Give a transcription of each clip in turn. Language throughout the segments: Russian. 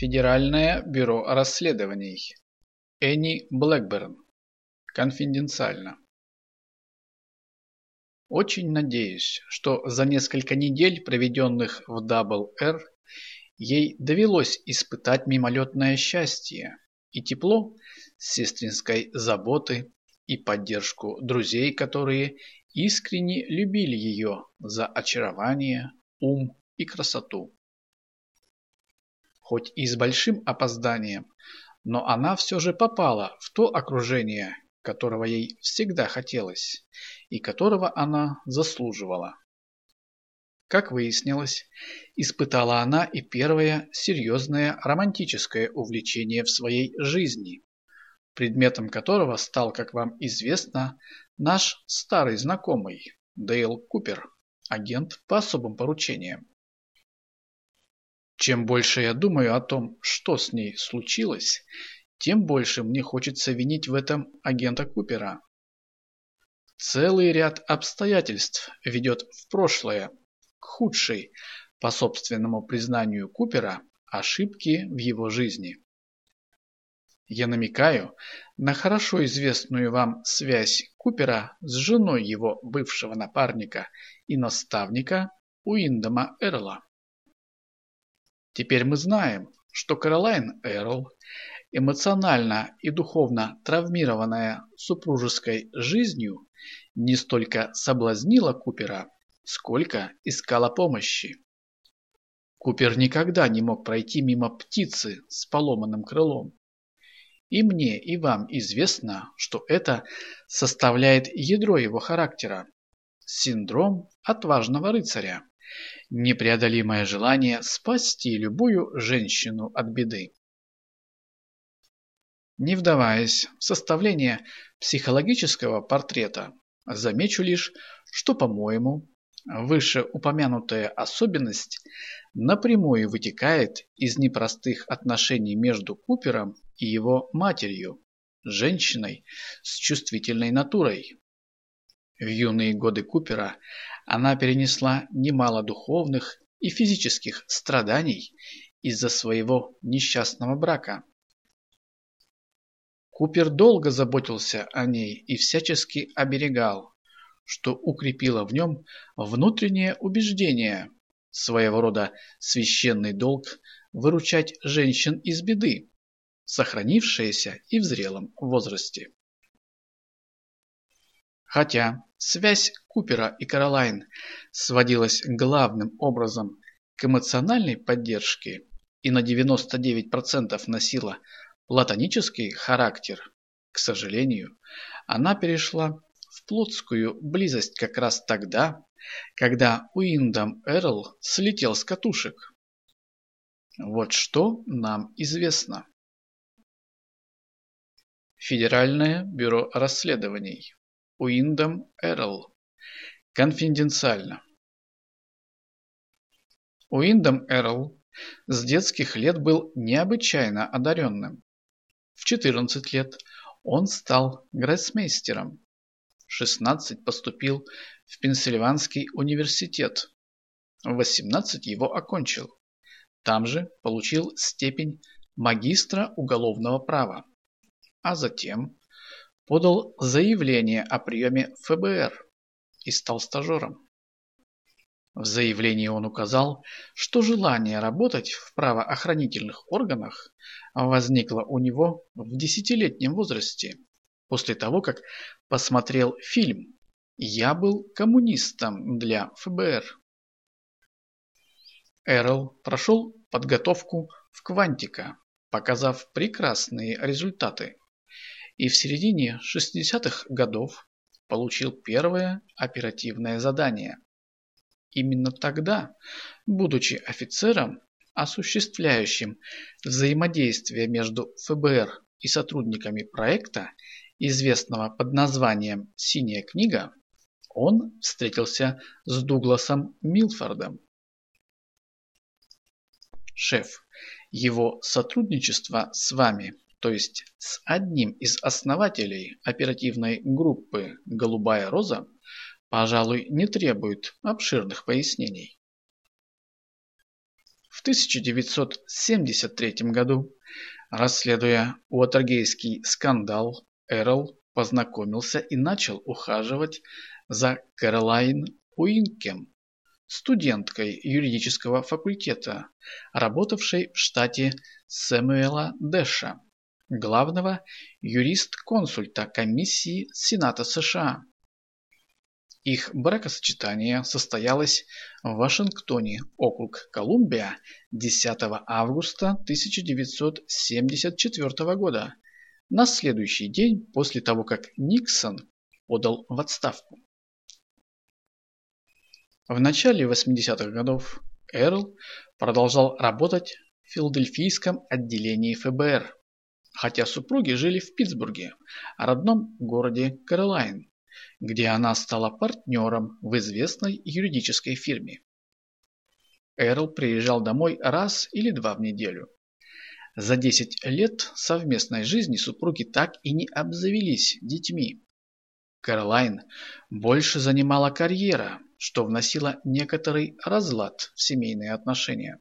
Федеральное бюро расследований. Энни Блэкберн. Конфиденциально. Очень надеюсь, что за несколько недель, проведенных в Дабл-Р, ей довелось испытать мимолетное счастье и тепло сестринской заботы и поддержку друзей, которые искренне любили ее за очарование, ум и красоту хоть и с большим опозданием, но она все же попала в то окружение, которого ей всегда хотелось и которого она заслуживала. Как выяснилось, испытала она и первое серьезное романтическое увлечение в своей жизни, предметом которого стал, как вам известно, наш старый знакомый Дейл Купер, агент по особым поручениям. Чем больше я думаю о том, что с ней случилось, тем больше мне хочется винить в этом агента Купера. Целый ряд обстоятельств ведет в прошлое, к худшей, по собственному признанию Купера, ошибки в его жизни. Я намекаю на хорошо известную вам связь Купера с женой его бывшего напарника и наставника Уиндома Эрла. Теперь мы знаем, что Каролайн Эрл, эмоционально и духовно травмированная супружеской жизнью, не столько соблазнила Купера, сколько искала помощи. Купер никогда не мог пройти мимо птицы с поломанным крылом. И мне, и вам известно, что это составляет ядро его характера. Синдром отважного рыцаря непреодолимое желание спасти любую женщину от беды. Не вдаваясь в составление психологического портрета, замечу лишь, что, по-моему, вышеупомянутая особенность напрямую вытекает из непростых отношений между Купером и его матерью, женщиной с чувствительной натурой. В юные годы Купера она перенесла немало духовных и физических страданий из-за своего несчастного брака. Купер долго заботился о ней и всячески оберегал, что укрепило в нем внутреннее убеждение, своего рода священный долг выручать женщин из беды, сохранившееся и в зрелом возрасте. Хотя связь Купера и Каролайн сводилась главным образом к эмоциональной поддержке и на 99% носила платонический характер, к сожалению, она перешла в плотскую близость как раз тогда, когда Уиндом Эрл слетел с катушек. Вот что нам известно. Федеральное бюро расследований Уиндом Эрл. Конфиденциально. Уиндом Эрл с детских лет был необычайно одаренным. В 14 лет он стал гроссмейстером. В 16 поступил в Пенсильванский университет. В 18 его окончил. Там же получил степень магистра уголовного права. А затем подал заявление о приеме ФБР и стал стажером. В заявлении он указал, что желание работать в правоохранительных органах возникло у него в десятилетнем возрасте, после того, как посмотрел фильм «Я был коммунистом для ФБР». Эрл прошел подготовку в Квантика, показав прекрасные результаты и в середине 60-х годов получил первое оперативное задание. Именно тогда, будучи офицером, осуществляющим взаимодействие между ФБР и сотрудниками проекта, известного под названием «Синяя книга», он встретился с Дугласом Милфордом. Шеф, его сотрудничество с вами то есть с одним из основателей оперативной группы «Голубая роза», пожалуй, не требует обширных пояснений. В 1973 году, расследуя Уотергейский скандал, Эрл познакомился и начал ухаживать за Кэролайн Уинкем, студенткой юридического факультета, работавшей в штате Сэмюэла Дэша, главного юрист-консульта комиссии Сената США. Их бракосочетание состоялось в Вашингтоне, округ Колумбия, 10 августа 1974 года, на следующий день после того, как Никсон подал в отставку. В начале 80-х годов Эрл продолжал работать в филадельфийском отделении ФБР, хотя супруги жили в Питтсбурге, родном городе Кэролайн, где она стала партнером в известной юридической фирме. Эрл приезжал домой раз или два в неделю. За 10 лет совместной жизни супруги так и не обзавелись детьми. Кэролайн больше занимала карьера, что вносило некоторый разлад в семейные отношения.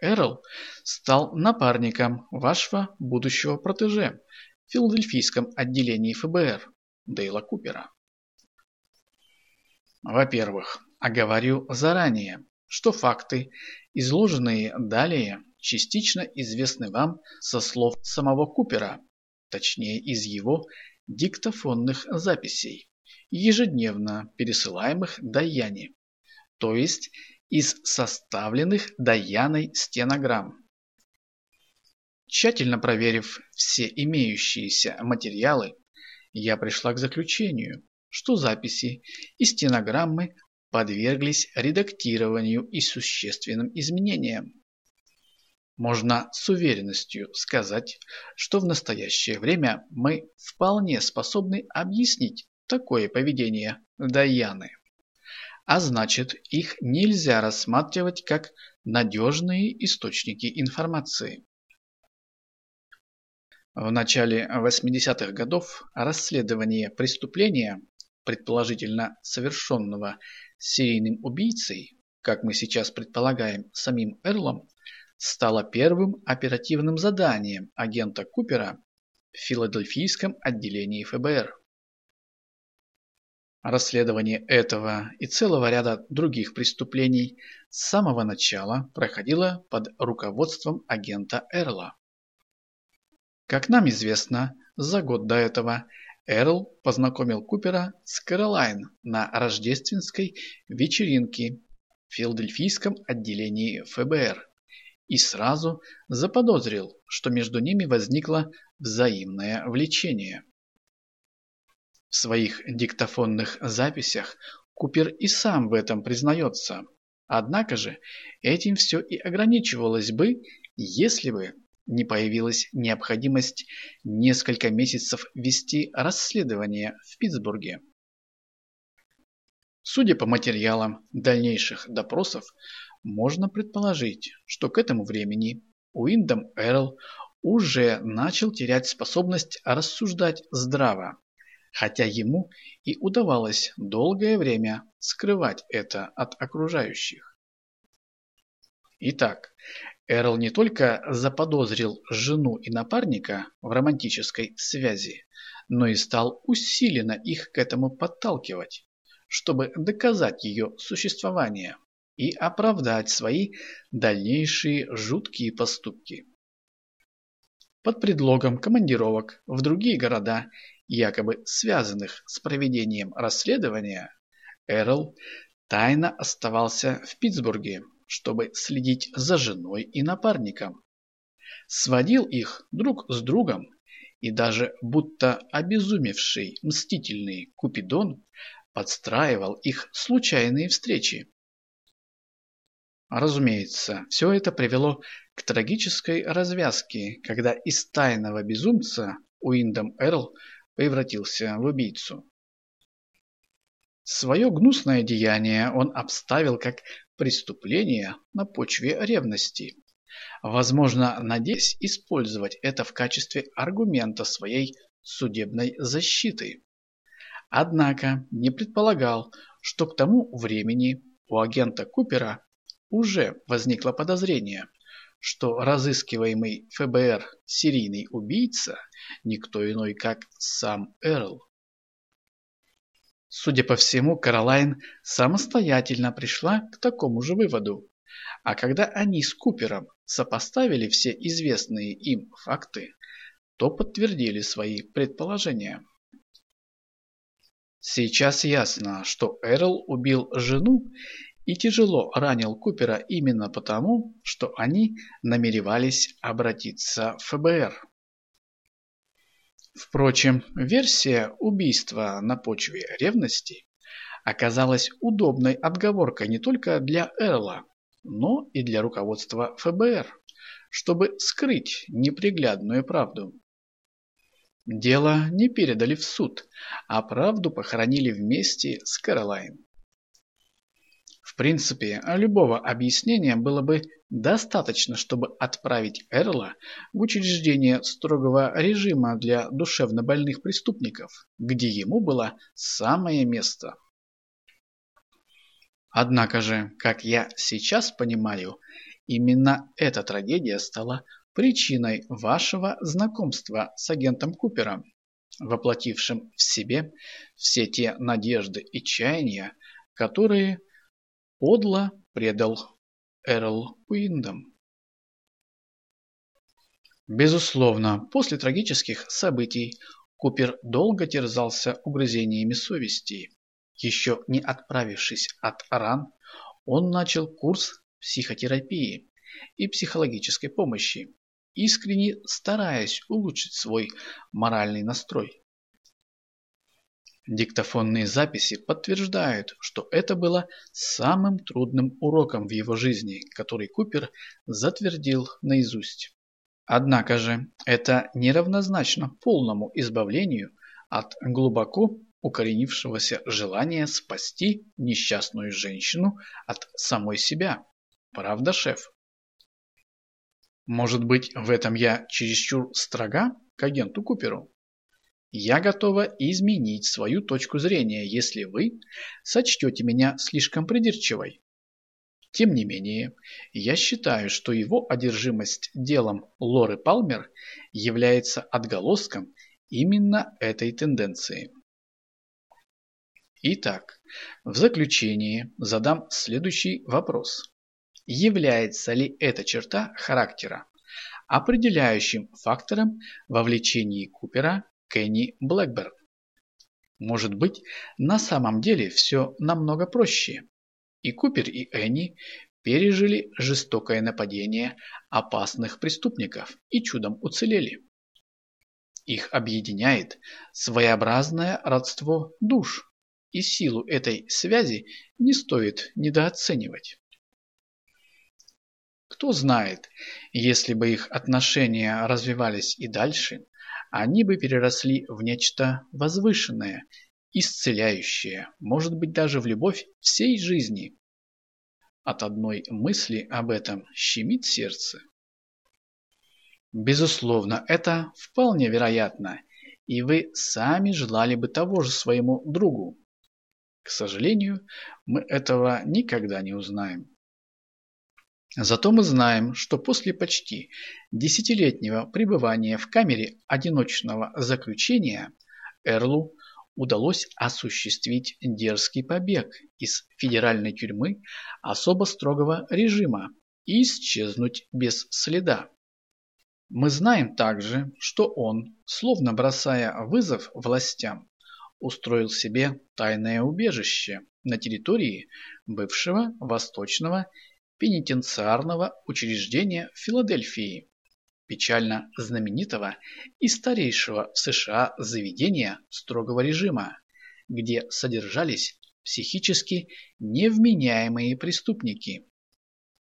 Эрл стал напарником вашего будущего протеже в филадельфийском отделении ФБР Дейла Купера. Во-первых, оговорю заранее, что факты, изложенные далее, частично известны вам со слов самого Купера, точнее из его диктофонных записей ежедневно пересылаемых Даяне, то есть из составленных Даяной стенограмм. Тщательно проверив все имеющиеся материалы, я пришла к заключению, что записи и стенограммы подверглись редактированию и существенным изменениям. Можно с уверенностью сказать, что в настоящее время мы вполне способны объяснить такое поведение Даяны. А значит, их нельзя рассматривать как надежные источники информации. В начале 80-х годов расследование преступления, предположительно совершенного серийным убийцей, как мы сейчас предполагаем самим Эрлом, стало первым оперативным заданием агента Купера в филадельфийском отделении ФБР. Расследование этого и целого ряда других преступлений с самого начала проходило под руководством агента Эрла. Как нам известно, за год до этого Эрл познакомил Купера с Кэролайн на рождественской вечеринке в филадельфийском отделении ФБР и сразу заподозрил, что между ними возникло взаимное влечение. В своих диктофонных записях Купер и сам в этом признается. Однако же этим все и ограничивалось бы, если бы не появилась необходимость несколько месяцев вести расследование в Питтсбурге. Судя по материалам дальнейших допросов, можно предположить, что к этому времени Уиндом Эрл уже начал терять способность рассуждать здраво хотя ему и удавалось долгое время скрывать это от окружающих. Итак, Эрл не только заподозрил жену и напарника в романтической связи, но и стал усиленно их к этому подталкивать, чтобы доказать ее существование и оправдать свои дальнейшие жуткие поступки. Под предлогом командировок в другие города якобы связанных с проведением расследования, Эрл тайно оставался в Питтсбурге, чтобы следить за женой и напарником. Сводил их друг с другом, и даже будто обезумевший мстительный Купидон подстраивал их случайные встречи. Разумеется, все это привело к трагической развязке, когда из тайного безумца Уиндом Эрл превратился в убийцу. Свое гнусное деяние он обставил как преступление на почве ревности. Возможно, надеясь использовать это в качестве аргумента своей судебной защиты. Однако не предполагал, что к тому времени у агента Купера уже возникло подозрение, что разыскиваемый ФБР серийный убийца никто иной, как сам Эрл. Судя по всему, Каролайн самостоятельно пришла к такому же выводу. А когда они с Купером сопоставили все известные им факты, то подтвердили свои предположения. Сейчас ясно, что Эрл убил жену и тяжело ранил Купера именно потому, что они намеревались обратиться в ФБР. Впрочем, версия убийства на почве ревности оказалась удобной отговоркой не только для Эрла, но и для руководства ФБР, чтобы скрыть неприглядную правду. Дело не передали в суд, а правду похоронили вместе с Кэролайн. Принципе, любого объяснения было бы достаточно, чтобы отправить Эрла в учреждение строгого режима для душевнобольных преступников, где ему было самое место. Однако же, как я сейчас понимаю, именно эта трагедия стала причиной вашего знакомства с агентом Купером, воплотившим в себе все те надежды и чаяния, которые подло предал Эрл Уиндом. Безусловно, после трагических событий Купер долго терзался угрызениями совести. Еще не отправившись от ран, он начал курс психотерапии и психологической помощи, искренне стараясь улучшить свой моральный настрой. Диктофонные записи подтверждают, что это было самым трудным уроком в его жизни, который Купер затвердил наизусть. Однако же это неравнозначно полному избавлению от глубоко укоренившегося желания спасти несчастную женщину от самой себя. Правда, шеф? Может быть, в этом я чересчур строга к агенту Куперу? Я готова изменить свою точку зрения, если вы сочтете меня слишком придирчивой. Тем не менее, я считаю, что его одержимость делом Лоры Палмер является отголоском именно этой тенденции. Итак, в заключение задам следующий вопрос. Является ли эта черта характера определяющим фактором вовлечении Купера Кенни Блэкберн. Может быть, на самом деле все намного проще. И Купер, и Энни пережили жестокое нападение опасных преступников и чудом уцелели. Их объединяет своеобразное родство душ, и силу этой связи не стоит недооценивать. Кто знает, если бы их отношения развивались и дальше, они бы переросли в нечто возвышенное, исцеляющее, может быть даже в любовь всей жизни. От одной мысли об этом щемит сердце. Безусловно, это вполне вероятно, и вы сами желали бы того же своему другу. К сожалению, мы этого никогда не узнаем. Зато мы знаем, что после почти десятилетнего пребывания в камере одиночного заключения Эрлу удалось осуществить дерзкий побег из федеральной тюрьмы особо строгого режима и исчезнуть без следа. Мы знаем также, что он, словно бросая вызов властям, устроил себе тайное убежище на территории бывшего Восточного пенитенциарного учреждения Филадельфии, печально знаменитого и старейшего в США заведения строгого режима, где содержались психически невменяемые преступники.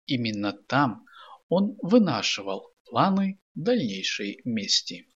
Именно там он вынашивал планы дальнейшей мести.